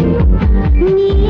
に